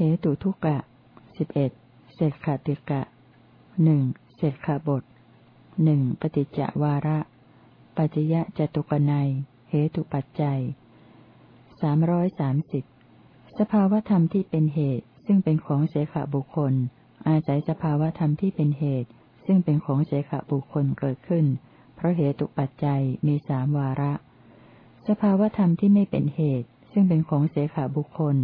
เหตุทุกะสิบเอ็ดเศษขาติกะหนึ่งเศษขาบทหนึ่งปฏิจจวาระ ปัจยะจตุกนัยเหตุปัจจัยสามร้อยสามสิบสภาวธรรมที่เป็นเหตุ ซึ่งเป็นของเสขบุคคล อาศัยสภาวธรรมที่เป็นเหตุ ซึ่งเป็นของเสขบุคคลเกิดขึ้น เพราะเหตุปัจจัยมีสามวาระ สภาวธรรมที่ไม่เป็นเหตุ ซึ่งเป็นของเสขบุคคล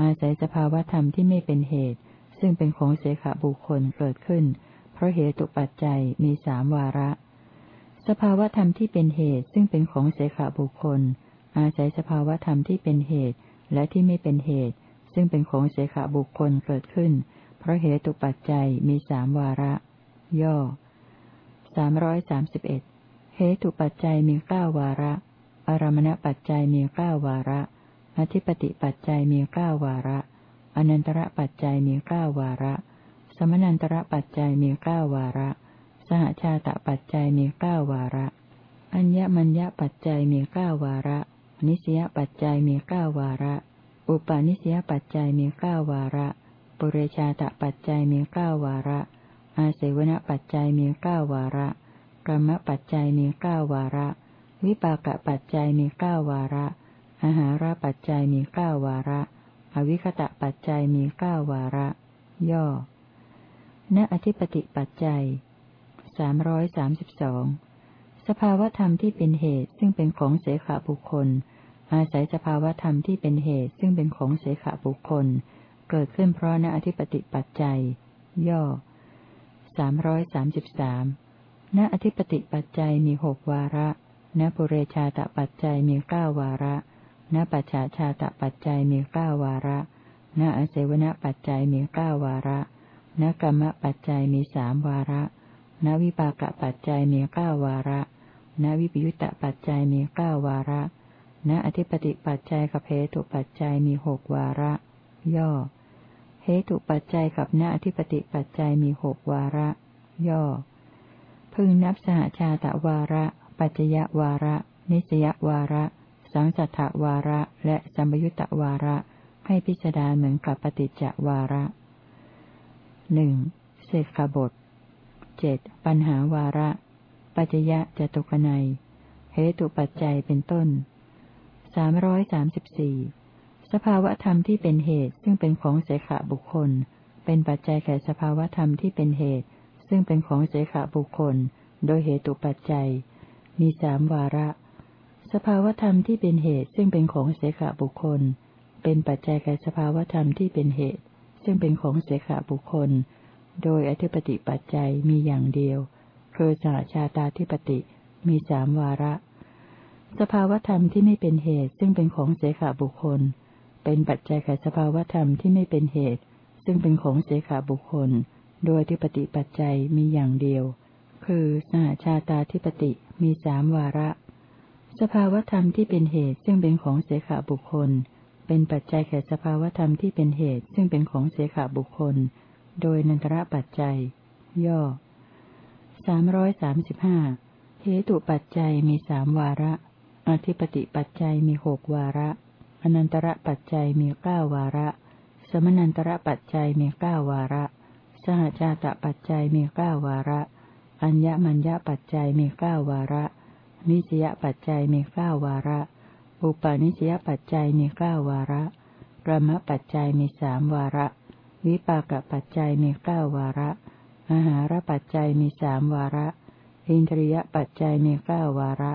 อาศัยสภาวธรรมที่ไม่เป็นเหตุ ซึ่งเป็นของเสขบุคคลเกิดขึ้น เพราะเหตุปัจจัยมีสามวาระ สภาวธรรมที่เป็นเหตุซึ่งเป็นของเสขบุคคล อาศัยสภาวธรรมที่เป็นเหตุ และที่ไม่เป็นเหตุ ซึ่งเป็นของเสขบุคคลเกิดขึ้น เพราะเหตุปัจจัยมีสามวาระ ย่อสามร้อยสามสิบเอ็ดเหตุปัจจัยมีเก้าวาระ อารมณปัจจัยมีเก้าวาระ อธิปติปัจจัยมีเก้าวาระ อนันตระปัจจัยมีเก้าวาระ สมนันตระปัจจัยมีเก้าวาระ สหชาตปัจจัยมีเก้าวาระ อัญญมัญญปัจจัยมีเก้าวาระ นิสยปัจจัยมีเก้าวาระ อุปาณิสยปัจจัยมีเก้าวาระ ปุเรชาตปัจจัยมีเก้าวาระ อาเสวนปัจจัยมีเก้าวาระกรรมปัจจัยมีเก้าวาระ วิปากปัจจัยมีเก้าวาระ อาหารปัจจัยมีเก้าวาระ อวิคตะปัจจัยมีเก้าวาระ ย่อ ณอธิปติปัจจัยสามร้อยสามสิบสองสภาวธรรมที่เป็นเหตุซึ่งเป็นของเสขบุคคล อาศัยสภาวธรรมที่เป็นเหตุซึ่งเป็นของเสขบุคคล เกิดขึ้นเพราะณอธิปติปัจจัย ย่อสามร้อยสามสิบสามณอธิปติปัจจัยมีหกวาระ ณปุเรชาตปัจจัยมีเก้าวาระ ณปัจฉาชาตปัจจัยมีเก้าวาระ ณอเสวนปัจจัยมีเก้าวาระ ณกรรมปัจจัยมีสามวาระ ณวิปากปัจจัยมีเก้าวาระ ณวิปยุตตปัจจัยมีเก้าวาระ ณอธิปติปัจจัยกับเหตุปัจจัยมีหกวาระ ย่อ เหตุปัจจัยกับณอธิปติปัจจัยมีหกวาระ ย่อ พึงนับสหชาตวาระ ปัจจยวาระ นิสยวาระ สังสัทธวาระและสัมยุตตวาระให้พิจารณาเหมือนกับปฏิจจวาระหนึ่งเศษขบทเจ็ดปัญหาวาระ ปัจยะจตุกนัยเหตุปัจจัยเป็นต้นสามร้อยสามสิบสี่สภาวธรรมที่เป็นเหตุซึ่งเป็นของเสขบุคคล เป็นปัจจัยแก่สภาวธรรมที่เป็นเหตุ ซึ่งเป็นของเสขบุคคล โดยเหตุปัจจัย มีสามวาระ สภาวธรรมที่เป็นเหตุซึ่งเป็นของเสขบุคคล เป็นปัจจัยแก่สภาวธรรมที่เป็นเหตุ ซึ่งเป็นของเสขบุคคล โดยอธิปติปัจจัยมีอย่างเดียวคือสหชาตาธิปติมีสามวาระ สภาวธรรมที่ไม่เป็นเหตุซึ่งเป็นของเสขาบุคคล เป็นปัจจัยแก่สภาวธรรมที่ไม่เป็นเหตุ ซึ่งเป็นของเสขาบุคคล โดยที่ปฏิปัจจัยมีอย่างเดียว คือสหชาตาธิปติมีสามวาระ สภาวธรรมที่เป็นเหตุซึ่งเป็นของเสขาบุคคล เป็นปัจจัยแก่สภาวธรรมที่เป็นเหตุซึ่งเป็นของเสขาบุคคล โดยนันทระปัจจัย ย่อสามร้อยสามสิบห้าเหตุปัจจัยมีสามวาระ อธิปติปัจจัยมีหกวาระ อนันตระปัจจัยมีเก้าวาระ สมนันตระปัจจัยมีเก้าวาระ สหชาตปัจจัยมีเก้าวาระ อัญญมัญญปัจจัยมีเก้าวาระ นิสยปัจจัยมีเก้าวาระ อุปาณิสยปัจจัยมีเก้าวาระกรรมปัจจัยมีสามวาระ วิปากปัจจัยมีเก้าวาระอาหารปัจจัยมีสามวาระ อินทรียปัจจัยมีเก้าวาระ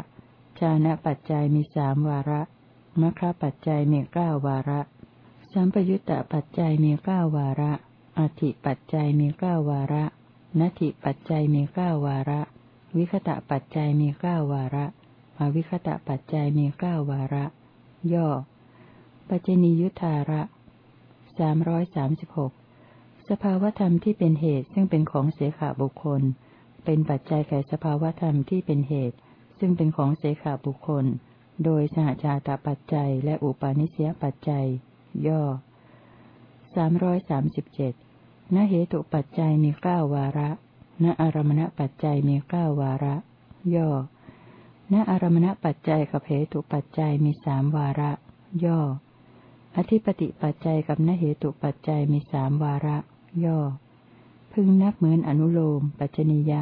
ชานะปัจจัยมีสามวาระมัคคปัจจัยมีเก้าวาระ สัมปยุตตปัจจัยมีเก้าวาระอธิปัจจัยมีเก้าวาระนัตถิปัจจัยมีเก้าวาระ วิคตะปัจจัยมีเก้าวาระอวิคตะปัจจัยมีเก้าวาระ ย่อ ปัจจนิยุทธาระสามร้อยสามสิบหกสภาวธรรมที่เป็นเหตุซึ่งเป็นของเสขาบุคคล เป็นปัจจัยแก่สภาวธรรมที่เป็นเหตุ ซึ่งเป็นของเสขาบุคคล โดยสหชาตปัจจัยและอุปาณิสยปัจจัย ย่อสามร้อยสามสิบเจ็ดณเหตุปัจจัยมีเก้าวาระ ณอารมณปัจจัยมีเก้าวาระ ย่อ ณอารมณปัจจัยกับเหตุปัจจัยมีสามวาระ ย่อ อธิปติปัจจัยกับนเหตุปัจจัยมีสามวาระ ย่อ พึงนับเหมือนอนุโลม ปัจจนิยะ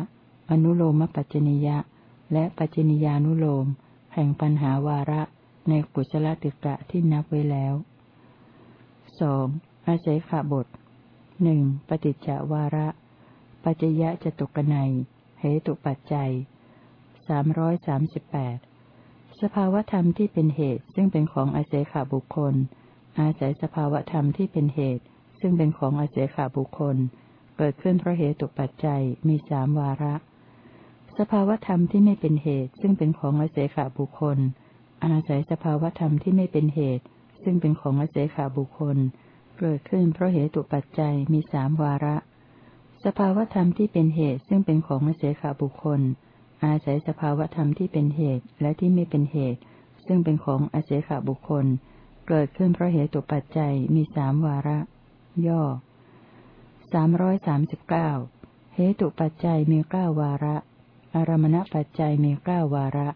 อนุโลมปัจจนิยะ และปัจจนิยานุโลม แห่งปัญหาวาระในกุศลติกะที่นับไว้แล้วสองอาศัยขบทหนึ่งปฏิจจวาระ ปัจจยะจตุกนัยเหตุปัจจัยสามร้อยสามสิบแปดสภาวธรรมที่เป็นเหตุซึ่งเป็นของอาศัยขาบุคคล อาศัยสภาวธรรมที่เป็นเหตุ ซึ่งเป็นของอาศัยขาบุคคล เกิดขึ้นเพราะเหตุปัจจัยมีสามวาระ สภาวธรรมที่ไม่เป็นเหตุ ซึ่งเป็นของอาศัยขาบุคคล อาศัยสภาวธรรมที่ไม่เป็นเหตุ ซึ่งเป็นของอาศัยขาบุคคล เกิดขึ้นเพราะเหตุปัจจัยมีสามวาระ สภาวธรรมที่เป็นเหตุซึ่งเป็นของอาศัยขาบุคคล อาศัยสภาวธรรมที่เป็นเหตุและที่ไม่เป็นเหตุ ซึ่งเป็นของอาศัยขบุคคล เกิดขึ้นเพราะเหตุปัจจัยมีสามวาระ ย่อสามร้อยสามสิบเก้าเหตุปัจจัยมีเก้าวาระ อารมณปัจจัยมีเก้าวาระ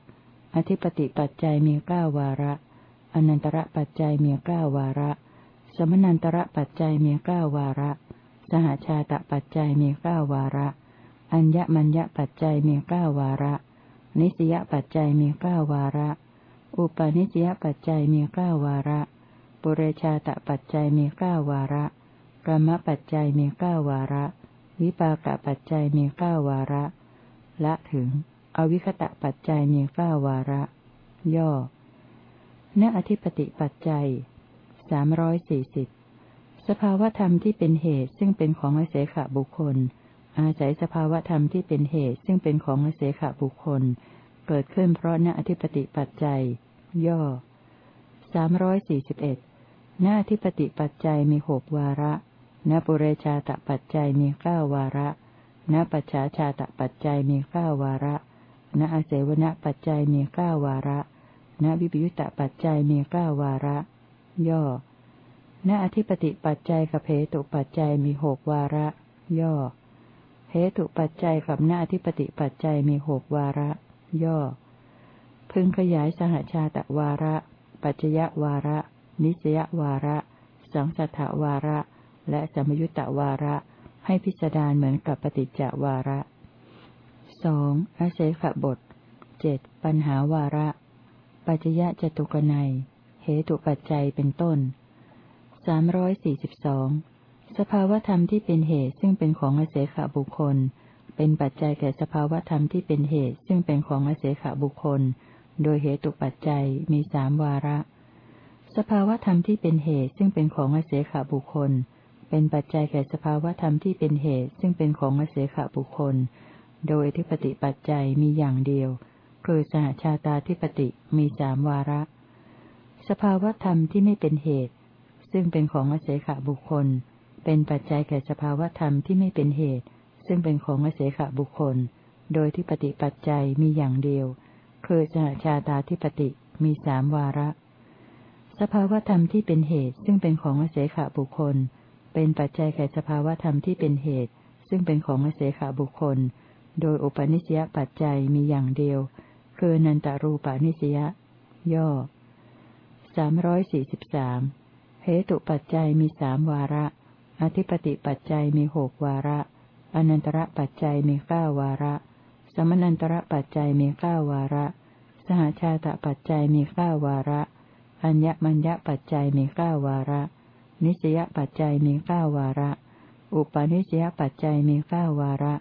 อธิปติปัจจัยมีเก้าวาระ อนันตระปัจจัยมีเก้าวาระ สมนันตระปัจจัยมีเก้าวาระ สหชาตปัจจัยมีเก้าวาระ อัญญมัญญปัจจัยมีเก้าวาระ นิสยปัจจัยมีเก้าวาระ อุปนิสยปัจจัยมีเก้าวาระ ปุเรชาตปัจจัยมีเก้าวาระกรรมปัจจัยมีเก้าวาระ วิปากปัจจัยมีเก้าวาระ ละถึง อวิคตะปัจจัยมีเก้าวาระ ย่อณอธิปติปัจจัยสามร้อยสี่สิบ สภาวธรรมที่เป็นเหตุซึ่งเป็นของอเสขบุคคล อาศัยสภาวธรรมที่เป็นเหตุซึ่งเป็นของเสขบุคคล เกิดขึ้นเพราะณอธิปติปัจจัย ย่อสามร้อยสี่สิบเอ็ดณอธิปติปัจจัยมีหกวาระณปุเรชาตปัจจัยมีเก้าวาระณปัจฉาชาตปัจจัยมีเก้าวาระณอาเสวณปัจจัยมีเก้าวาระณวิปยุตตปัจจัยมีเก้าวาระ ย่อ ณอธิปติปัจจัยกับเพตุปัจจัยมีหกวาระ ย่อ เหตุปัจจัยกับหน้าที่ปฏิปัจจัยมีหกวาระ ย่อ พึงขยายสหชาตวาระ ปัจจยวาระ นิสยวาระ สังสัทธวาระ และสมยุตตวาระ ให้พิจารณาเหมือนกับปฏิจจวาระสองอาเสขบทเจ็ดปัญหาวาระ ปัจจยะจตุกนัยเหตุปัจจัยเป็นต้น สามร้อยสี่สิบสองสภาวธรรมที่เป็นเหตุซึ่งเป็นของอเสขบุคคล เป็นปัจจัยแก่สภาวธรรมที่เป็นเหตุซึ่งเป็นของอเสขบุคคล โดยเหตุปัจจัยมีสามวาระ สภาวธรรมที่เป็นเหตุซึ่งเป็นของอเสขบุคคล เป็นปัจจัยแก่สภาวธรรมที่เป็นเหตุซึ่งเป็นของอเสขบุคคล โดยทิปติปัจจัยมีอย่างเดียว คือสหชาตาทิปติมีสามวาระ สภาวธรรมที่ไม่เป็นเหตุ ซึ่งเป็นของอเสขบุคคล เป็นปัจจัยแก่สภาวธรรมที่ไม่เป็นเหตุ ซึ่งเป็นของอเสขบุคคล โดยที่ปฏิปัจจัยมีอย่างเดียว คือสหชาตาทิปติมีสามวาระ สภาวธรรมที่เป็นเหตุ ซึ่งเป็นของอเสขบุคคล เป็นปัจจัยแก่สภาวธรรมที่เป็นเหตุ ซึ่งเป็นของอเสขบุคคล โดยอุปนิสยปัจจัยมีอย่างเดียว คือนันตารูปานิสยย่อสามร้อยสี่สิบสาม ตุปัจจัยมีสามวาระ อธิปติปัจจัยมีหกวาระ อนันตระปัจจัยมีเก้าวาระ สมนันตระปัจจัยมีเก้าวาระ สหชาตปัจจัยมีเก้าวาระ อัญญมัญญปัจจัยมีเก้าวาระ นิสยปัจจัยมีเก้าวาระ อุปนิสยปัจจัยมีเก้าวาระ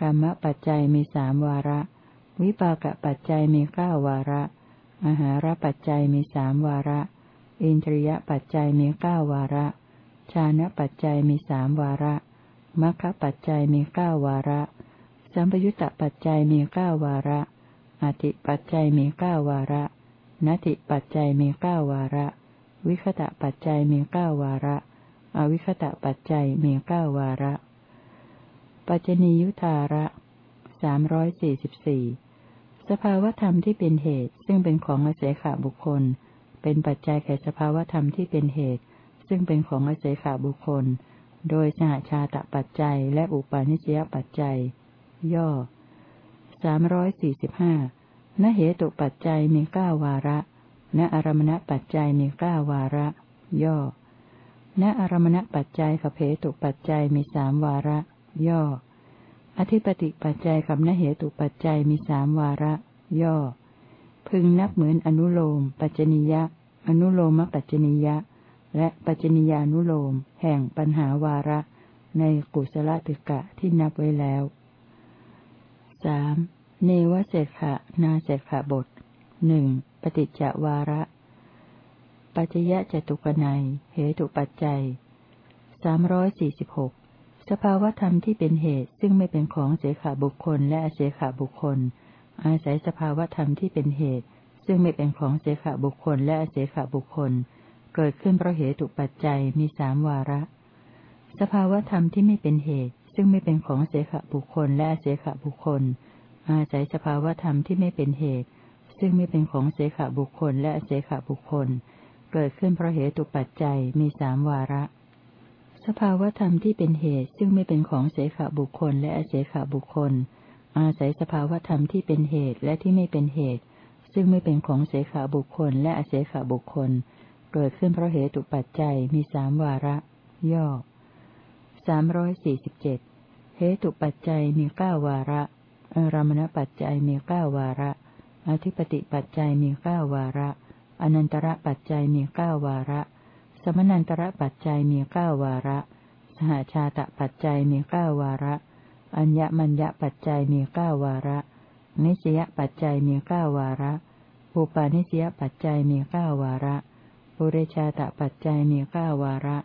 กรรมปัจจัยมีสามวาระ วิปากปัจจัยมีเก้าวาระ อาหารปัจจัยมีสามวาระ อินทรียปัจจัยมีเก้าวาระ ชานะปัจจัยมีสามวาระมัคคปัจจัยมีเก้าวาระ สัมปยุตตปัจจัยมีเก้าวาระอติปัจจัยมีเก้าวาระนัติปัจจัยมีเก้าวาระ วิคตะปัจจัยมีเก้าวาระ อวิคตะปัจจัยมีเก้าวาระ ปัจจนียุทธาระสามร้อยสี่สิบสี่สภาวธรรมที่เป็นเหตุซึ่งเป็นของอาศัยขาบุคคล เป็นปัจจัยแก่สภาวธรรมที่เป็นเหตุ ซึ่งเป็นของอาศัยขาบุคคล โดยสหชาตปัจจัยและอุปาณิสยปัจจัย ย่อสามร้อยสี่สิบห้านเหตุปัจจัยมีเก้าวาระ ณอารมณปัจจัยมีเก้าวาระ ย่อ ณอารมณปัจจัยกับเหตุปัจจัยมีสามวาระ ย่อ อธิปติปัจจัยกับนเหตุปัจจัยมีสามวาระ ย่อ พึงนับเหมือนอนุโลม ปัจจนิยะ อนุโลมปัจจนิยะ และปัจจนิยานุโลม แห่งปัญหาวาระ ในกุศลตึกะที่นับไว้แล้วสามเนวเสขะนาเสขะบทหนึ่งปฏิจจวาระ ปัจจยะจตุกนัยเหตุปัจจัยสามร้อยสี่สิบหกสภาวธรรมที่เป็นเหตุซึ่งไม่เป็นของเสขาบุคคลและอเสขาบุคคล อาศัยสภาวธรรมที่เป็นเหตุ ซึ่งไม่เป็นของเสขาบุคคลและอเสขาบุคคล เกิดขึ้นเพราะเหตุปัจจัยมีสามวาระ สภาวธรรมที่ไม่เป็นเหตุ ซึ่งไม่เป็นของเสขบุคคลและอเสขบุคคล อาศัยสภาวธรรมที่ไม่เป็นเหตุ ซึ่งไม่เป็นของเสขบุคคลและอเสขบุคคล เกิดขึ้นเพราะเหตุปัจจัยมีสามวาระสภาวธรรมที่เป็นเหตุซึ่งไม่เป็นของเสขบุคคลและอเสขบุคคล อาศัยสภาวธรรมที่เป็นเหตุและที่ไม่เป็นเหตุ ซึ่งไม่เป็นของเสขบุคคล และอเสขบุคคล เกิดขึ้นเพราะเหตุปัจจัยมีสามวาระ ย่อสามร้อยสี่สิบเจ็ดเหตุปัจจัยมีเก้าวาระอารมณปัจจัยมีเก้าวาระ อธิปติปัจจัยมีเก้าวาระ อนันตระปัจจัยมีเก้าวาระ สมนันตระปัจจัยมีเก้าวาระ สหชาตะปัจจัยมีเก้าวาระ อัญญมัญญปัจจัยมีเก้าวาระ นิสยปัจจัยมีเก้าวาระ อุปาณิสยปัจจัยมีเก้าวาระปุเรชาตปัจจัยมีเก้าวาระ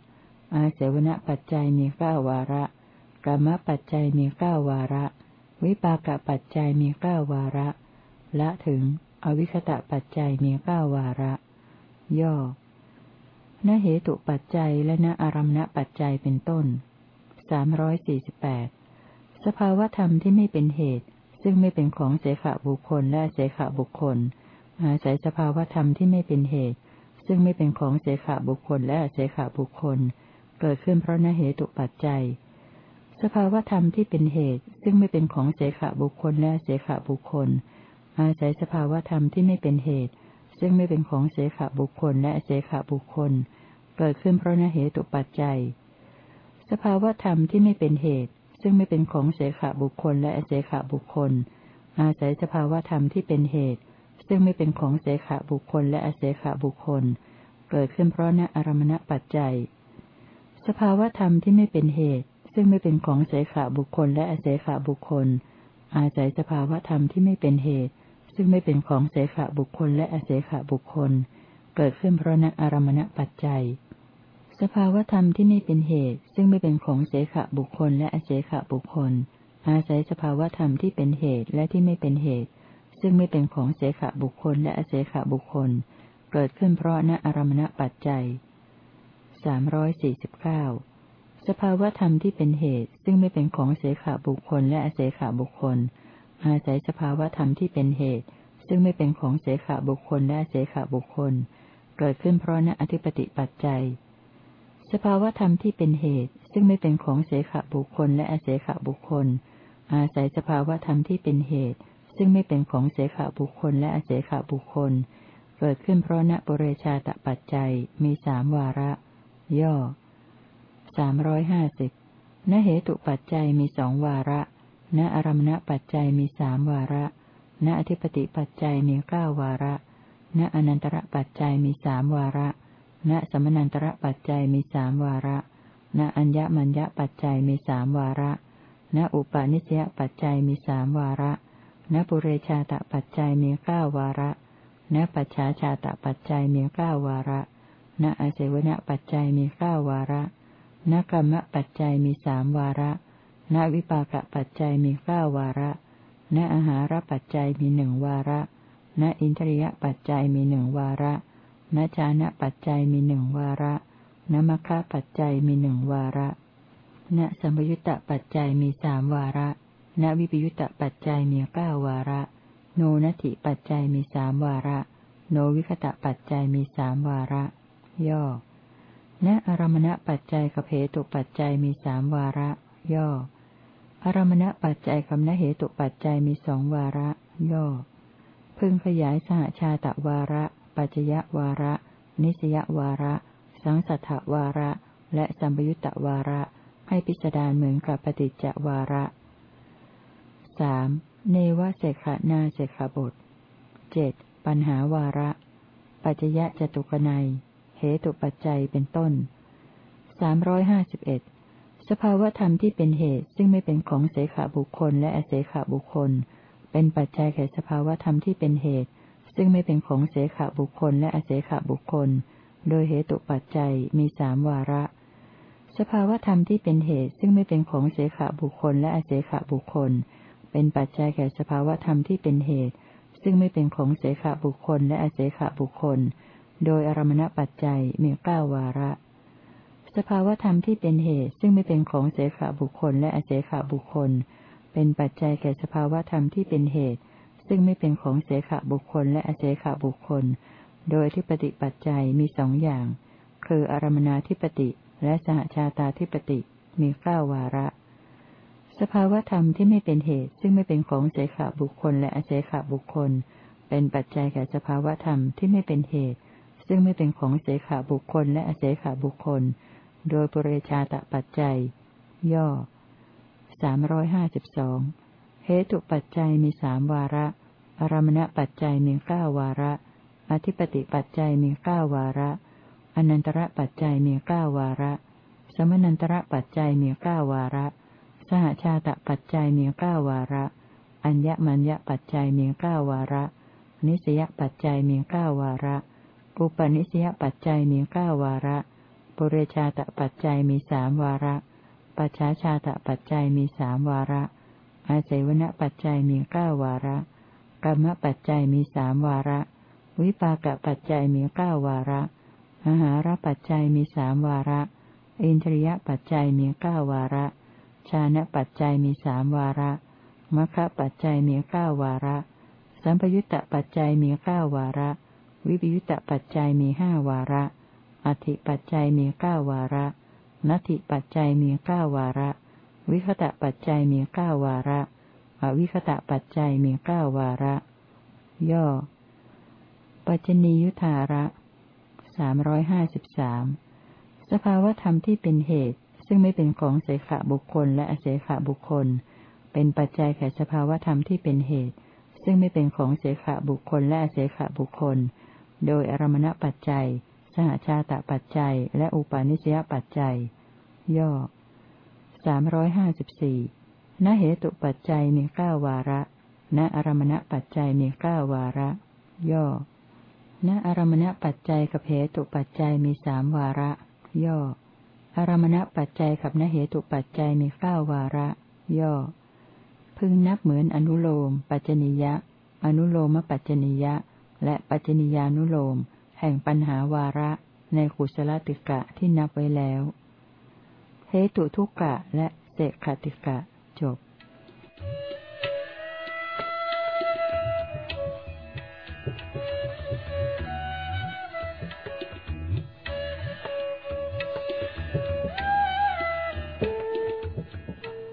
อาเสวนปัจจัยมีเก้าวาระกรรมปัจจัยมีเก้าวาระ วิปากปัจจัยมีเก้าวาระ ละถึง อวิคตะปัจจัยมีเก้าวาระ ย่อณเหตุปัจจัยและณอารมณปัจจัยเป็นต้นสามร้อยสี่สิบแปด สภาวธรรมที่ไม่เป็นเหตุ ซึ่งไม่เป็นของเสขบุคคลและเสขบุคคล อาศัยสภาวธรรมที่ไม่เป็นเหตุ ซึ่งไม่เป็นของเสขบุคคลและเสขบุคคล เกิดขึ้นเพราะณเหตุปัจจัย สภาวธรรมที่เป็นเหตุ ซึ่งไม่เป็นของเสขบุคคลและเสขบุคคล อาศัยสภาวธรรมที่ไม่เป็นเหตุ ซึ่งไม่เป็นของเสขบุคคลและเสขบุคคล เกิดขึ้นเพราะนเหตุปัจจัย สภาวธรรมที่ไม่เป็นเหตุ ซึ่งไม่เป็นของเสขบุคคลและเสขบุคคล อาศัยสภาวธรรมที่เป็นเหตุ ซึ่งไม่เป็นของเสขบุคคลและเสขบุคคล เกิดขึ้นเพราะนอารมณปัจจัย สภาวธรรมที่ไม่เป็นเหตุ ซึ่งไม่เป็นของเสขบุคคลและเสขบุคคล อาศัยสภาวธรรมที่ไม่เป็นเหตุ ซึ่งไม่เป็นของเสขบุคคลและอเสขบุคคล เกิดขึ้นเพราะนักอารมณปัจจัย สภาวธรรมที่ไม่เป็นเหตุ ซึ่งไม่เป็นของเสขบุคคลและอเสขบุคคล อาศัยสภาวธรรมที่เป็นเหตุและที่ไม่เป็นเหตุ ซึ่งไม่เป็นของเสขบุคคลและอเสขบุคคล เกิดขึ้นเพราะนักอารมณปัจจัยสามร้อยสี่สิบเก้าสภาวธรรมที่เป็นเหตุ ซึ่งไม่เป็นของเสขบุคคลและอเสขบุคคล อาศัยสภาวธรรมที่เป็นเหตุ ซึ่งไม่เป็นของเสขบุคคลและเสขบุคคล เกิดขึ้นเพราะณอธิปติปัจจัย สภาวธรรมที่เป็นเหตุ ซึ่งไม่เป็นของเสขบุคคลและอเสขบุคคล อาศัยสภาวธรรมที่เป็นเหตุ ซึ่งไม่เป็นของเสขบุคคลและอเสขบุคคล เกิดขึ้นเพราะณบริชาตปัจจัยมีสามวาระ ย่อสามร้อยห้าสิบณเหตุปัจจัยมีสองวาระ ณอารมณปัจจัยมีสามวาระ ณอธิปติปัจจัยมีเก้าวาระ ณอนันตระปัจจัยมีสามวาระ ณสมนันตระปัจจัยมีสามวาระ ณอัญญมัญญปัจจัยมีสามวาระ ณอุปาณิสยปัจจัยมีสามวาระ ณปุเรชาตปัจจัยมีเก้าวาระ ณปัจฉาชาตปัจจัยมีเก้าวาระ ณอเสวนปัจจัยมีเก้าวาระ ณกรรมปัจจัยมีสามวาระ ณวิปากปัจจัยมีเก้าวาระ ณอาหารปัจจัยมีหนึ่งวาระ ณอินทรียปัจจัยมีหนึ่งวาระ ณจานะปัจจัยมีหนึ่งวาระณมัคคะปัจจัยมีหนึ่งวาระณสัมยุตตปัจจัยมีสามวาระ ณวิปยุตตปัจจัยมีเก้าวาระ โนนัตถิปัจจัยมีสามวาระ โนวิคตะปัจจัยมีสามวาระ ย่อ ณอารมณปัจจัยกับเหตุปัจจัยมีสามวาระ ย่อ อารมณปัจจัยคำนเหตุปัจจัยมีสองวาระ ย่อ พึงขยายสหชาตะวาระ ปัจจยวาระ นิสยวาระ สังสัทธวาระ และสัมยุตตวาระ ให้พิจารเหมือนกับปฏิจจวาระสามเนวเสขนาเสขบทเจ็ดปัญหาวาระ ปัจจยะจตุกนัยเหตุปัจจัยเป็นต้นสามร้อยห้าสิบเอ็ดสภาวธรรมที่เป็นเหตุซึ่งไม่เป็นของเสขบุคคลและอเสขบุคคล เป็นปัจจัยแก่สภาวธรรมที่เป็นเหตุ ซึ่งไม่เป็นของเสขบุคคลและอเสขบุคคล โดยเหตุปัจจัยมีสามวาระ สภาวธรรมที่เป็นเหตุซึ่งไม่เป็นของเสขบุคคลและอเสขบุคคล เป็นปัจจัยแก่สภาวธรรมที่เป็นเหตุ ซึ่งไม่เป็นของเสขบุคคลและอเสขบุคคล โดยอารมณปัจจัยมีเก้าวาระ สภาวธรรมที่เป็นเหตุซึ่งไม่เป็นของเสขบุคคลและอเสขบุคคล เป็นปัจจัยแก่สภาวธรรมที่เป็นเหตุ ซึ่งไม่เป็นของเสขบุคคลและอเสขบุคคล โดยที่ปฏิปัจจัยมีสองอย่าง คืออารมนาธิปติและสหชาตาธิปติมีเก้าวาระ สภาวธรรมที่ไม่เป็นเหตุ ซึ่งไม่เป็นของเสขบุคคลและอเสขบุคคล เป็นปัจจัยแก่สภาวธรรมที่ไม่เป็นเหตุ ซึ่งไม่เป็นของเสขบุคคลและอเสขบุคคล โดยปุเรชาตปัจจัย ย่อสามร้อยห้าสิบสอง เหตุปัจจัยมีสามวาระ อารมณปัจจัยมีเก้าวาระ อธิปติปัจจัยมีเก้าวาระ อนันตระปัจจัยมีเก้าวาระ สมนันตระปัจจัยมีเก้าวาระ สหชาตปัจจัยมีเก้าวาระ อัญญมัญญปัจจัยมีเก้าวาระ นิสยปัจจัยมีเก้าวาระ อุปนิสยปัจจัยมีเก้าวาระปุเรชาตปัจจัยมีสามวาระ ปัจฉาชาตปัจจัยมีสามวาระ อาศัยวณปัจจัยมีเก้าวาระ กรรมปัจจัยมีสามวาระ วิปากปัจจัยมีเก้าวาระอาหารปัจจัยมีสามวาระ อินทรียปัจจัยมีเก้าวาระ ชานะปัจจัยมีสามวาระมัคคปัจจัยมีเก้าวาระ สัมปยุตตปัจจัยมีเก้าวาระ วิปยุตตปัจจัยมีห้าวาระ อธิปัจจัยมีเก้าวาระนัตถิปัจจัยมีเก้าวาระ วิคตะปัจจัยมีเก้าวาระ อวิคตะปัจจัยมีเก้าวาระ ย่อ ปัจจนียุทธาระสามร้อยห้าสิบสามสภาวธรรมที่เป็นเหตุ ซึ่งไม่เป็นของเสขบุคคลและอเสขบุคคล เป็นปัจจัยแก่สภาวธรรมที่เป็นเหตุ ซึ่งไม่เป็นของเสขบุคคลและอเสขบุคคล โดยอารมณปัจจัย สหชาตปัจจัย และอุปาณิสยปัจจัย ย่อ สามร้อยห้าสิบสี่ณเหตุปัจจัยมีเก้าวาระ ณอารมณปัจจัยมีเก้าวาระ ย่อ ณอารมณปัจจัยกับเหตุปัจจัยมีสามวาระ ย่อ อารมณปัจจัยกับณเหตุปัจจัยมีเก้าวาระ ย่อ พึงนับเหมือนอนุโลม ปัจจนิยะ อนุโลมปัจจนิยะ และปัจจนิยานุโลม แห่งปัญหาวาระ ในขุสลติกะที่นับไว้แล้ว เหตุทุกกะและเสกขติกะจบ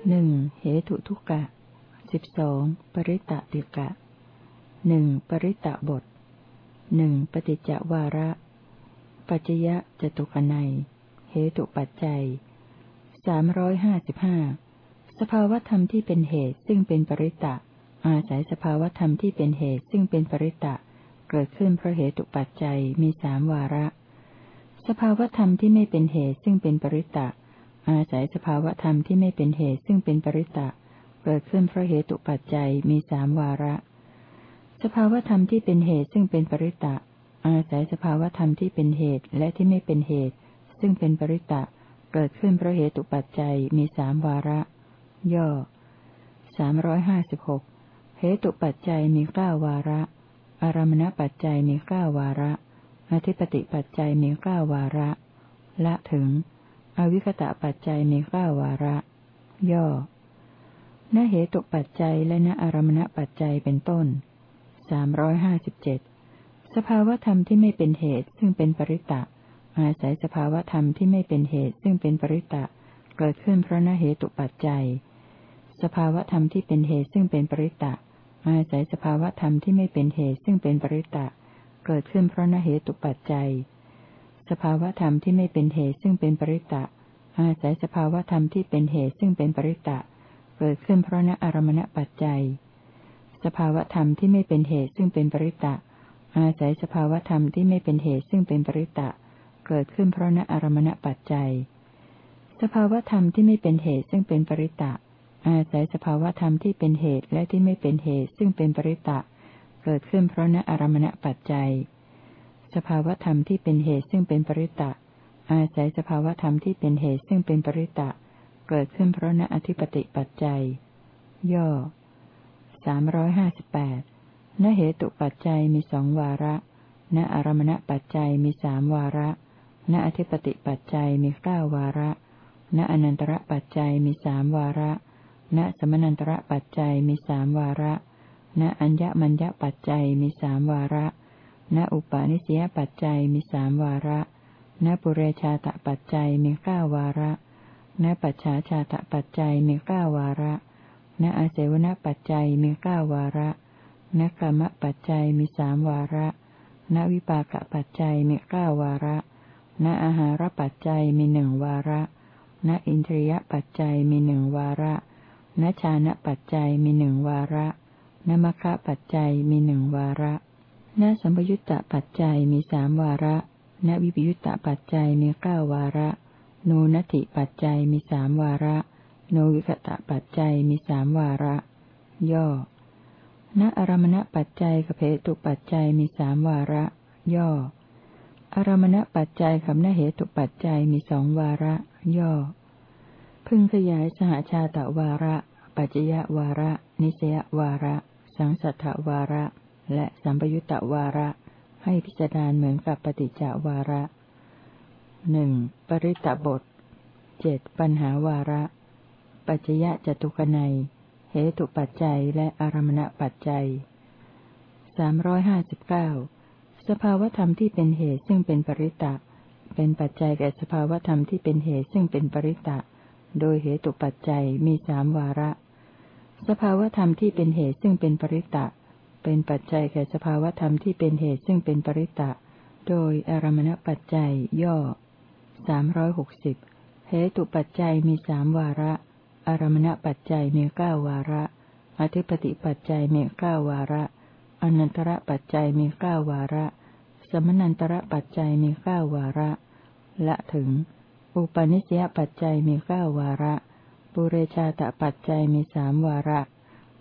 หนึ่งเหตุทุกกะสิบสองปริตติกะหนึ่งปริตะบทหนึ่งปฏิจจวาระ ปัจจยะจตุกนัย เหตุปัจจัย สามร้อยห้าสิบห้าสภาวธรรมที่เป็นเหตุซึ่งเป็นปริตะ อาศัยสภาวธรรมที่เป็นเหตุซึ่งเป็นปริตะ เกิดขึ้นเพราะเหตุปัจจัยมีสามวาระ สภาวธรรมที่ไม่เป็นเหตุซึ่งเป็นปริตะ อาศัยสภาวธรรมที่ไม่เป็นเหตุซึ่งเป็นปริตะ เกิดขึ้นเพราะเหตุปัจจัยมีสามวาระ สภาวธรรมที่เป็นเหตุซึ่งเป็นปริตะ อาศัยสภาวธรรมที่เป็นเหตุและที่ไม่เป็นเหตุ ซึ่งเป็นปริตะ เกิดขึ้นเพราะเหตุปัจจัยมีสามวาระ ย่อสามร้อยห้าสิบหกเหตุปัจจัยมีเก้าวาระ อารมณปัจจัยมีเก้าวาระ อธิปติปัจจัยมีเก้าวาระ ละถึง อวิคตะปัจจัยมีเก้าวาระ ย่อณเหตุปัจจัยและณอารมณปัจจัยเป็นต้นสามร้อยห้าสิบเจ็ดสภาวธรรมที่ไม่เป็นเหตุซึ่งเป็นปริตะ อาศัยสภาวธรรมที่ไม่เป็นเหตุซึ่งเป็นปริตะเกิดขึ้นเพราะนเหตุปัจจัย สภาวธรรมที่เป็นเหตุซึ่งเป็นปริตะอาศัยสภาวธรรมที่ไม่เป็นเหตุซึ่งเป็นปริตะเกิดขึ้นเพราะนเหตุปัจจัย สภาวธรรมที่ไม่เป็นเหตุซึ่งเป็นปริตะอาศัยสภาวธรรมที่เป็นเหตุซึ่งเป็นปริตะเกิดขึ้นเพราะณอารมณปัจจัย สภาวธรรมที่ไม่เป็นเหตุซึ่งเป็นปริตะอาศัยสภาวธรรมที่ไม่เป็นเหตุซึ่งเป็นปริตตะ เกิดขึ้นเพราะณอารมณปัจจัย สภาวธรรมที่ไม่เป็นเหตุซึ่งเป็นปริตะ อาศัยสภาวธรรมที่เป็นเหตุและที่ไม่เป็นเหตุซึ่งเป็นปริตะ เกิดขึ้นเพราะณอารมณปัจจัย สภาวธรรมที่เป็นเหตุซึ่งเป็นปริตตะ อาศัยสภาวธรรมที่เป็นเหตุซึ่งเป็นปริตะ เกิดขึ้นเพราะณอธิปติปัจจัย ย่อสามร้อยห้าสิบแปดณเหตุปัจจัยมีสองวาระ ณอารมณปัจจัยมีสามวาระ ณอธิปติปัจจัยมีเก้าวาระ ณอนันตระปัจจัยมีสามวาระ ณสมนันตระปัจจัยมีสามวาระ ณอัญญมัญญปัจจัยมีสามวาระ ณอุปาณิสยปัจจัยมีสามวาระ ณปุเรชาตปัจจัยมีเก้าวาระ ณปัจฉาชาตปัจจัยมีเก้าวาระ ณอาเสวนปัจจัยมีเก้าวาระ ณกรรมปัจจัยมีสามวาระ ณวิปากปัจจัยมีเก้าวาระ ณอาหารปัจจัยมีหนึ่งวาระ ณอินทรียปัจจัยมีหนึ่งวาระ ณชานะปัจจัยมีหนึ่งวาระณมคะปัจจัยมีหนึ่งวาระ ณสัมปยุตตปัจจัยมีสามวาระ ณวิปยุตตปัจจัยมีเก้าวาระ โนนัตถิปัจจัยมีสามวาระ โนวิคตะปัจจัยมีสามวาระ ย่อ ณอารมณปัจจัยกับเพตุปัจจัยมีสามวาระ ย่อ อารมณปัจจัยกับนเหตุปัจจัยมีสองวาระ ย่อ พึงขยายสหชาตวาระ ปัจจยวาระ นิสยวาระ สังสัทธวาระ และสัมปยุตตวาระ ให้พิจารณาเหมือนกับปฏิจจวาระหนึ่งปริตบทเจ็ดปัญหาวาระ ปัจจยะจตุกนัยเหตุปัจจัยและอารมณปัจจัยสามร้อยห้าสิบเก้า สภาวธรรมที่เป็นเหตุซึ่งเป็นปริตะ เป็นปัจจัยแก่สภาวธรรมที่เป็นเหตุซึ่งเป็นปริตะ โดยเหตุปัจจัยมีสามวาระ สภาวธรรมที่เป็นเหตุซึ่งเป็นปริตะ เป็นปัจจัยแก่สภาวธรรมที่เป็นเหตุซึ่งเป็นปริตะ โดยอารมณปัจจัยย่อสามร้อยหกสิบเหตุปัจจัยมีสามวาระ อารมณปัจจัยมีเก้าวาระ อธิปติปัจจัยมีเก้าวาระ อนันตระปัจจัยมีเก้าวาระ สมนันตระปัจจัยมีเก้าวาระ ละถึง อุปนิสยปัจจัยมีเก้าวาระ ปุเรชาตปัจจัยมีสามวาระ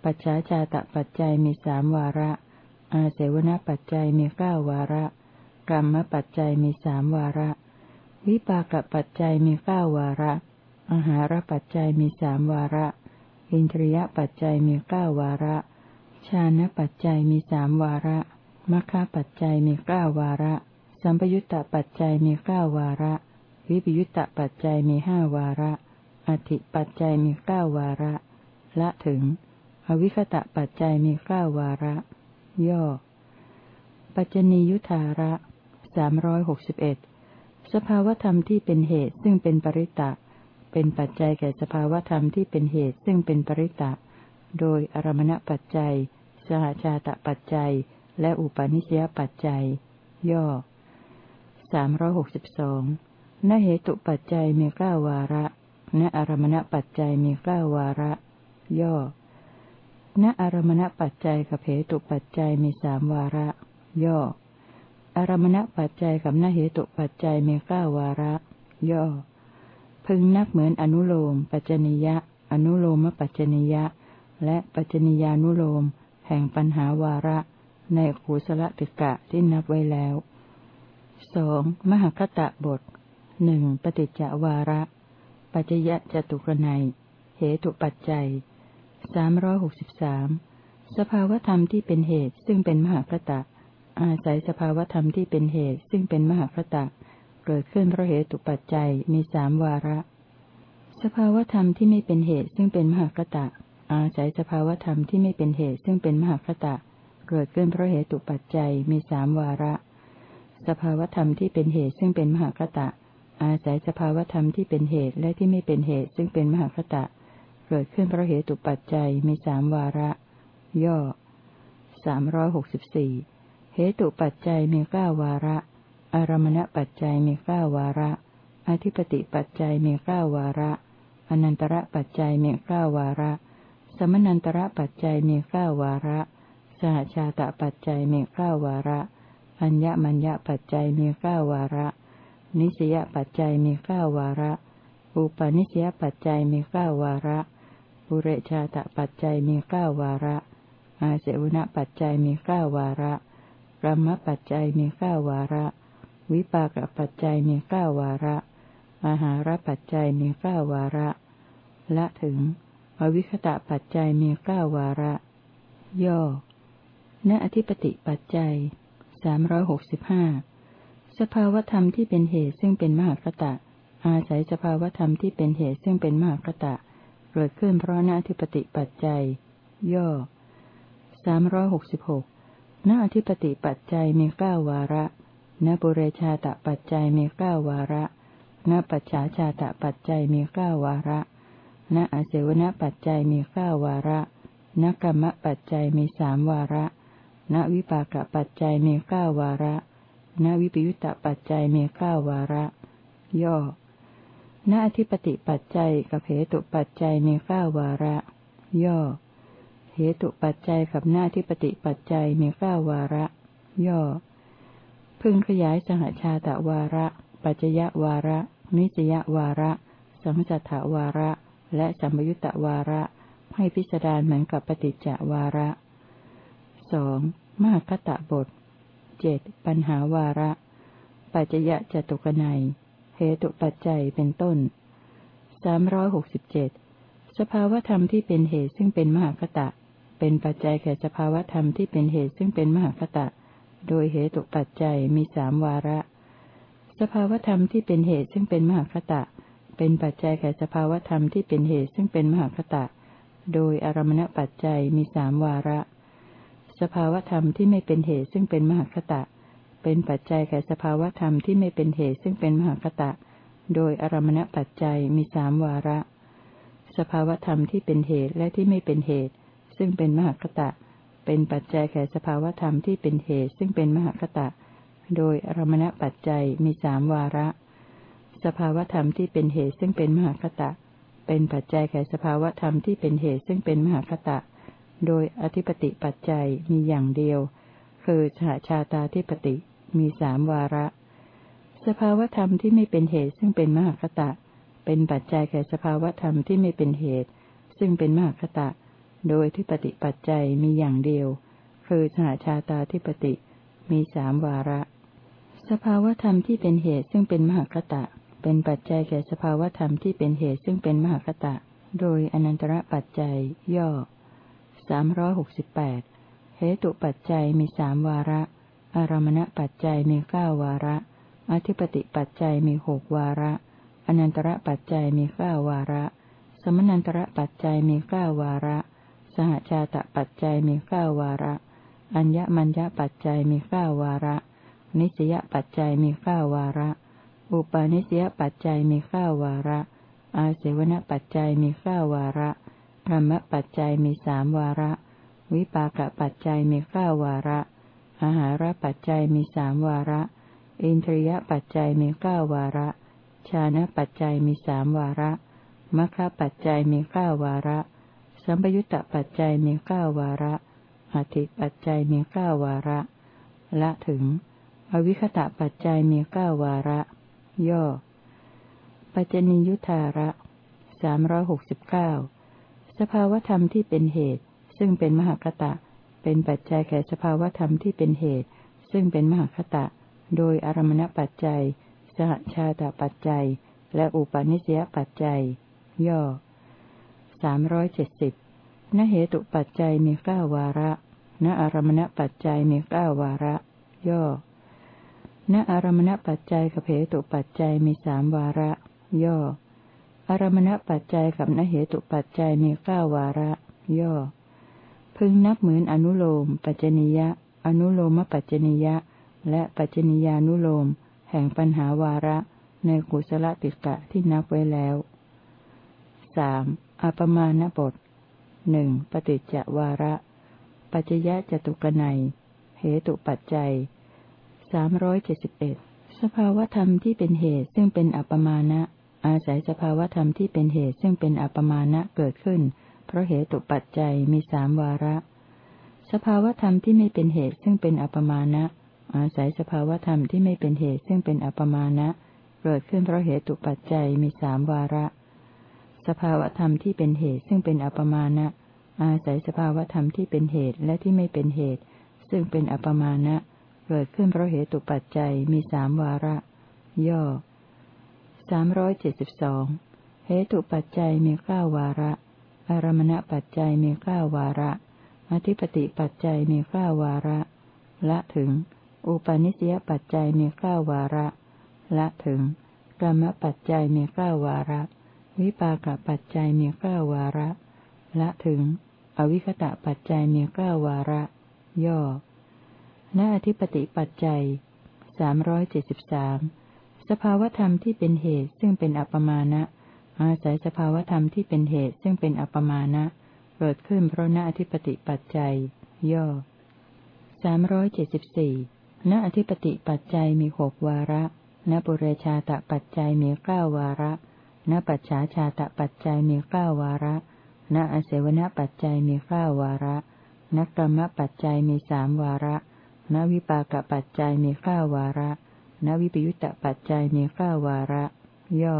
ปัจฉาชาตปัจจัยมีสามวาระ อาเสวนปัจจัยมีเก้าวาระ กรรมปัจจัยมีสามวาระ วิปากปัจจัยมีเก้าวาระอาหารปัจจัยมีสามวาระ อินทรียปัจจัยมีเก้าวาระ ชานะปัจจัยมีสามวาระมัคคปัจจัยมีเก้าวาระ สัมปยุตตปัจจัยมีเก้าวาระ วิปยุตตปัจจัยมีห้าวาระ อธิปัจจัยมีเก้าวาระ ละถึง อวิคตะปัจจัยมีเก้าวาระ ย่อ ปัจจนียุทธาระสามร้อยหกสิบเอ็ดสภาวธรรมที่เป็นเหตุซึ่งเป็นปริตะ เป็นปัจจัยแก่สภาวธรรมที่เป็นเหตุซึ่งเป็นปริตะ โดยอารมณปัจจัย สหชาตปัจจัย และอุปาณิสยปัจจัย ย่อสามร้อยหกสิบสองนเหตุปัจจัยมีเก้าวาระณอารมณปัจจัยมีเก้าวาระ ย่อณอารมณปัจจัยกับเหตุปัจจัยมีสามวาระ ย่อ อารมณปัจจัยกับนเหตุปัจจัยมีเก้าวาระ ย่อ พึงนับเหมือนอนุโลม ปัจจนิยะ อนุโลมปัจจนิยะ และปัจจนิยานุโลม แห่งปัญหาวาระ ในขูสละติกะที่นับไว้แล้วสองมหคตะบทหนึ่งปฏิจจวาระ ปัจยะจตุกนัยเหตุปัจจัยสามร้อยหกสิบสามสภาวธรรมที่เป็นเหตุซึ่งเป็นมหาคตะ อาศัยสภาวธรรมที่เป็นเหตุซึ่งเป็นมหาคตะ เกิดขึ้นเพราะเหตุปัจจัยมีสามวาระ สภาวธรรมที่ไม่เป็นเหตุซึ่งเป็นมหาคตะ อาศัยสภาวธรรมที่ไม่เป็นเหตุซึ่งเป็นมหาคตะ เกิดขึ้นเพราะเหตุตุปัจจัยมีสามวาระ สภาวธรรมที่เป็นเหตุซึ่งเป็นมหาคตะ อาศัยสภาวธรรมที่เป็นเหตุและที่ไม่เป็นเหตุซึ่งเป็นมหาคตะ เกิดขึ้นเพราะเหตุปัจจัยมีสามวาระ ย่อสามร้อยหกสิบสี่เหตุปัจจัยมีเก้าวาระออารมณปัจจัยมีเก้าวาระ อธิปติปัจจัยมีเก้าวาระ อนันตระปัจจัยมีเก้าวาระ สมนันตระปัจจัยมีเก้าวาระ สหชาตปัจจัยมีเก้าวาระ อัญญมัญญปัจจัยมีเก้าวาระ นิสยปัจจัยมีเก้าวาระ อุปนิสยปัจจัยมีเก้าวาระปุเรชาตปัจจัยมีเก้าวาระ อาเสวนปัจจัยมีเก้าวาระกรรมปัจจัยมีเก้าวาระ วิปากปัจจัยมีเก้าวาระอาหารปัจจัยมีเก้าวาระ ละถึง อวิคตะปัจจัยมีเก้าวาระ ย่อ ณอธิปติปัจจัยสามร้อยหกสิบห้าสภาวธรรมที่เป็นเหตุซึ่งเป็นมหากตะ อาศัยสภาวธรรมที่เป็นเหตุซึ่งเป็นมหากตะ เกิดขึ้นเพราะณอธิปติปัจจัย ย่อสามร้อยหกสิบหกณอธิปติปัจจัยมีเก้าวาระณบุเรชาตปัจจัยมีเก้าวาระณปัจฉาชาตปัจจัยมีเก้าวาระ ณอาเสวนปัจจัยมีเก้าวาระณกรรมปัจจัยมีสามวาระ ณวิปากปัจจัยมีเก้าวาระ ณวิปยุตตปัจจัยมีเก้าวาระ ย่อ ณอธิปติปัจจัยกับเหตุปัจจัยมีเก้าวาระ ย่อ เหตุปัจจัยกับหน้าที่ปฏิปัจจัยมีเก้าวาระ ย่อ พึงขยายสหชาตวาระ ปัจจยวาระ นิจยวาระ สัมจัตถวาระ และสัมยุตตวาระ ให้พิจารณาเหมือนกับปฏิจจวาระสองมหคตะบทเจ็ดปัญหาวาระ ปัจจยะจตุกนัยเหตุปัจจัยเป็นต้นสามร้อยหกสิบเจ็ดสภาวธรรมที่เป็นเหตุซึ่งเป็นมหคตะ เป็นปัจจัยแก่สภาวธรรมที่เป็นเหตุซึ่งเป็นมหคตะ โดยเหตุปัจจัยมีสามวาระ สภาวธรรมที่เป็นเหตุซึ่งเป็นมหคตะ เป็นปัจจัยแก่สภาวธรรมที่เป็นเหตุซึ่งเป็นมหคตะ โดยอารมณปัจจัยมีสามวาระ สภาวธรรมที่ไม่เป็นเหตุซึ่งเป็นมหคตะ เป็นปัจจัยแก่สภาวธรรมที่ไม่เป็นเหตุซึ่งเป็นมหคตะ โดยอารมณปัจจัยมีสามวาระ สภาวธรรมที่เป็นเหตุและที่ไม่เป็นเหตุ ซึ่งเป็นมหคตะ เป็นปัจจัยแก่สภาวธรรมที่เป็นเหตุซึ่งเป็นมหคตะ โดยอารมณปัจจัยมีสามวาระ สภาวธรรมที่เป็นเหตุซึ่งเป็นมหคตะ เป็นปัจจัยแก่สภาวธรรมที่เป็นเหตุซึ่งเป็นมหคตะ โดยอธิปติปัจจัยมีอย่างเดียว คือชาชาตาธิปติมีสามวาระ สภาวธรรมที่ไม่เป็นเหตุซึ่งเป็นมหคตะ เป็นปัจจัยแก่สภาวธรรมที่ไม่เป็นเหตุ ซึ่งเป็นมหคตะ โดยที่ปฏิปัจจัยมีอย่างเดียว คือสหชาตาธิปติมีสามวาระ สภาวธรรมที่เป็นเหตุซึ่งเป็นมหคตะ เป็นปัจจัยแก่สภาวธรรมที่เป็นเหตุซึ่งเป็นมหคตะ โดยอนันตระปัจจัย ย่อสามร้อยหกสิบแปดเหตุปัจจัยมีสามวาระ อารมณปัจจัยมีเก้าวาระ อธิปติปัจจัยมีหกวาระ อนันตระปัจจัยมีเก้าวาระ สมนันตระปัจจัยมีเก้าวาระ สหชาตปัจจัยมีเก้าวาระ อัญญมัญญปัจจัยมีเก้าวาระ นิสยปัจจัยมีเก้าวาระ อุปาณิสยปัจจัยมีเก้าวาระ อาเสวนปัจจัยมีเก้าวาระ ธรรมปัจจัยมีสามวาระ วิปากปัจจัยมีเก้าวาระ อาหารปัจจัยมีสามวาระ อินทรียปัจจัยมีเก้าวาระ ชานะปัจจัยมีสามวาระมัคคปัจจัยมีเก้าวาระ สัมปยุตตปัจจัยมีเก้าวาระอธิปัจจัยมีเก้าวาระ ละถึง อวิคตะปัจจัยมีเก้าวาระ ย่อ ปัจจนิยุทธาระสามร้อยหกสิบเก้าสภาวธรรมที่เป็นเหตุ ซึ่งเป็นมหคตะ เป็นปัจจัยแก่สภาวธรรมที่เป็นเหตุ ซึ่งเป็นมหคตะ โดยอารมณปัจจัย สหชาตปัจจัย และอุปาณิสยปัจจัย ย่อสามร้อยเจ็ดสิบณเหตุปัจจัยมีเก้าวาระ ณอารมณปัจจัยมีเก้าวาระ ย่อ ณอารมณปัจจัยกับเหตุปัจจัยมีสามวาระ ย่อ อารมณปัจจัยกับณเหตุปัจจัยมีเก้าวาระ ย่อ พึงนับเหมือนอนุโลม ปัจจนิยะ อนุโลมปัจจนิยะ และปัจจนิยานุโลม แห่งปัญหาวาระ ในกุศลติกะที่นับไว้แล้วสามอปมาณบทหนึ่งปฏิจจวาระ ปัจจยะจตุกนัยเหตุปัจจัย สามร้อยเจ็ดสิบเอ็ดสภาวธรรมที่เป็นเหตุซึ่งเป็นอัปมาณะ อาศัยสภาวธรรมที่เป็นเหตุซึ่งเป็นอัปมาณะเกิดขึ้น เพราะเหตุปัจจัยมีสามวาระ สภาวธรรมที่ไม่เป็นเหตุซึ่งเป็นอัปมาณะ อาศัยสภาวธรรมที่ไม่เป็นเหตุซึ่งเป็นอัปมาณะ เกิดขึ้นเพราะเหตุปัจจัยมีสามวาระ สภาวธรรมที่เป็นเหตุซึ่งเป็นอัปมาณะ อาศัยสภาวธรรมที่เป็นเหตุและที่ไม่เป็นเหตุ ซึ่งเป็นอัปมาณะ เกิดขึ้นเพราะเหตุปัจจัยมีสามวาระ ย่อสามร้อยเจ็ดสิบสองเหตุปัจจัยมีเก้าวาระ อารมณปัจจัยมีเก้าวาระ อธิปติปัจจัยมีเก้าวาระ ละถึง อุปนิสยปัจจัยมีเก้าวาระ ละถึงกรรมปัจจัยมีเก้าวาระ วิปากปัจจัยมีเก้าวาระ ละถึง อวิคตะปัจจัยมีเก้าวาระ ย่อ ณอธิปติปัจจัยสามร้อยเจ็ดสิบสามสภาวธรรมที่เป็นเหตุซึ่งเป็นอัปมาณะอาศัยสภาวธรรมที่เป็นเหตุซึ่งเป็นอัปมาณะเกิดขึ้นเพราะณอธิปติปัจจัย ย่อสามร้อยเจ็ดสิบสี่ณอธิปติปัจจัยมีหกวาระณปุเรชาตปัจจัยมีเก้าวาระณปัจฉาชาตปัจจัยมีเก้าวาระณอเสวนปัจจัยมีเก้าวาระณกรรมปัจจัยมีสามวาระ ณวิปากปัจจัยมีเก้าวาระณวิปยุตตปัจจัยมีเก้าวาระ ย่อ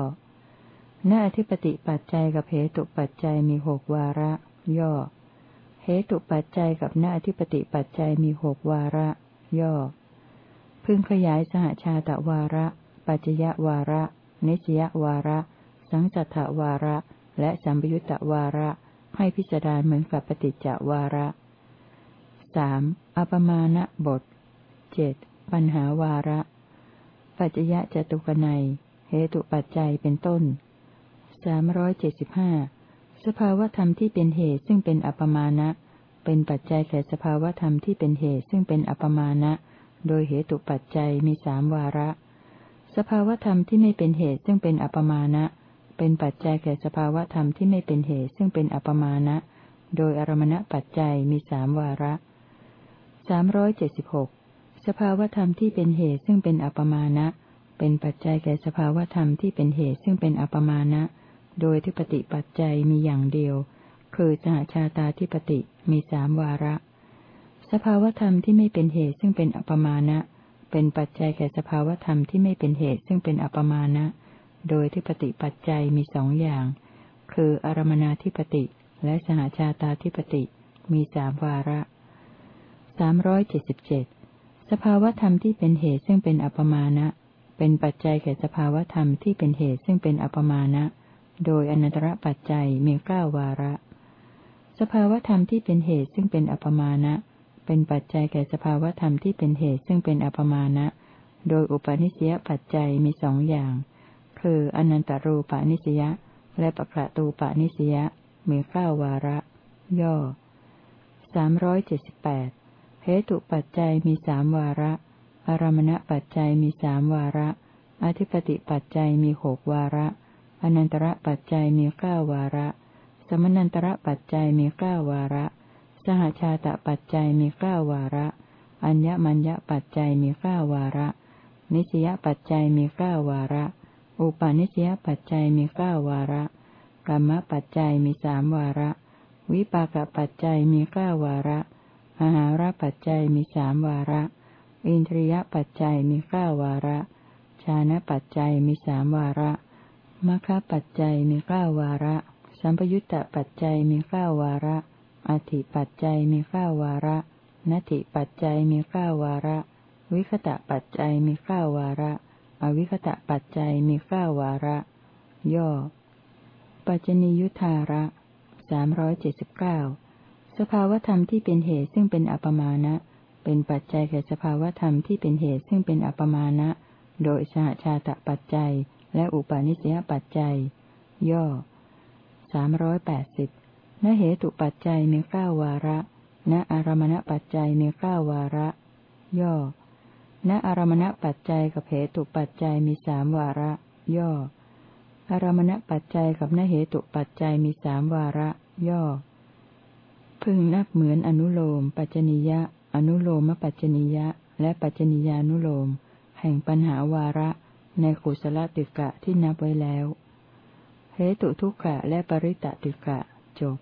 ณอธิปติปัจจัยกับเหตุปัจจัยมีหกวาระ ย่อ เหตุปัจจัยกับณอธิปติปัจจัยมีหกวาระ ย่อ พึงขยายสหชาตวาระ ปัจจยวาระ นิสยวาระ สังจัตถวาระ และสัมปยุตตวาระ ให้พิจารณาเหมือนกับปฏิจจวาระ สามอปมาณบทเจ็ดปัญหาวาระ ปัจจยะจตุกนัย เหตุปัจจัยเป็นต้นสามร้อยเจ็ดสิบห้าสภาวธรรมที่เป็นเหตุซึ่งเป็นอัปมาณะ เป็นปัจจัยแก่สภาวธรรมที่เป็นเหตุซึ่งเป็นอัปมาณะ โดยเหตุปัจจัยมีสามวาระ สภาวธรรมที่ไม่เป็นเหตุซึ่งเป็นอัปมาณะ เป็นปัจจัยแก่สภาวธรรมที่ไม่เป็นเหตุซึ่งเป็นอัปมาณะ โดยอารมณปัจจัยมีสามวาระ ส สามร้อยเจ็ดสิบหกสภาวธรรมที่เป็นเหตุซึ่งเป็นอัปมาณะ เป็นปัจจัยแก่สภาวธรรมที่เป็นเหตุซึ่งเป็นอัปมาณะ โดยที่ปฏิปัจจัยมีอย่างเดียว คือสหชาตาธิปติมีสามวาระ สภาวธรรมที่ไม่เป็นเหตุซึ่งเป็นอัปมาณะ เป็นปัจจัยแก่สภาวธรรมที่ไม่เป็นเหตุซึ่งเป็นอัปมาณะ โดยที่ปฏิปัจจัยมีสองอย่าง คืออารมนาธิปติและสหชาตาธิปติมีสามวาระ สามร้อยเจ็ดสิบเจ็ดสภาวธรรมที่เป็นเหตุซึ่งเป็นอัปมาณะ เป็นปัจจัยแก่สภาวธรรมที่เป็นเหตุซึ่งเป็นอัปมาณะ โดยอนันตรปัจจัยมีเก้าวาระ สภาวธรรมที่เป็นเหตุซึ่งเป็นอัปมาณะ เป็นปัจจัยแก่สภาวธรรมที่เป็นเหตุซึ่งเป็นอัปมาณะ โดยอุปนิสยปัจจัยมีสองอย่าง คืออนันตรูปานิสยาและปะกระตูปานิสยามีเก้าวาระ ย่อสามร้อยเจ็ดสิบแปด เหตุปัจจัยมีสามวาระ อารมณปัจจัยมีสามวาระ อธิปติปัจจัยมีหกวาระ อนันตระปัจจัยมีเก้าวาระ สมนันตระปัจจัยมีเก้าวาระ สหชาตปัจจัยมีเก้าวาระ อัญญมัญญปัจจัยมีเก้าวาระ นิสยปัจจัยมีเก้าวาระ อุปาณิสยปัจจัยมีเก้าวาระกรรมปัจจัยมีสามวาระ วิปากปัจจัยมีเก้าวาระ อาหารปัจจัยมีสามวาระ อินทรียปัจจัยมีเก้าวาระ ชานะปัจจัยมีสามวาระมัคคปัจจัยมีเก้าวาระ สัมปยุตตปัจจัยมีเก้าวาระอธิปัจจัยมีเก้าวาระนัตถิปัจจัยมีเก้าวาระ วิคตะปัจจัยมีเก้าวาระ อวิคตะปัจจัยมีเก้าวาระ ย่อ ปัจจนิยุทธาระสามร้อยเจ็ดสิบเก้า สภาวธรรมที่เป็นเหตุซึ่งเป็นอัปมาณะ เป็นปัจจัยแก่สภาวธรรมที่เป็นเหตุซึ่งเป็นอัปมาณะ โดยสหชาตปัจจัย และอุปาณิสยปัจจัย ย่อสามร้อยแปดสิบณเหตุปัจจัยมีเก้าวาระ ณอารมณปัจจัยมีเก้าวาระ ย่อ ณอารมณปัจจัยกับเหตุปัจจัยมีสามวาระ ย่อ อารมณปัจจัยกับณเหตุปัจจัยมีสามวาระ ย่อ พึงนับเหมือนอนุโลม ปัจจนิยะ อนุโลมปัจจนิยะ และปัจจนิยานุโลม แห่งปัญหาวาระ ในกุศลติกะที่นับไว้แล้วเหตุทุกขะและปริตติกะจบ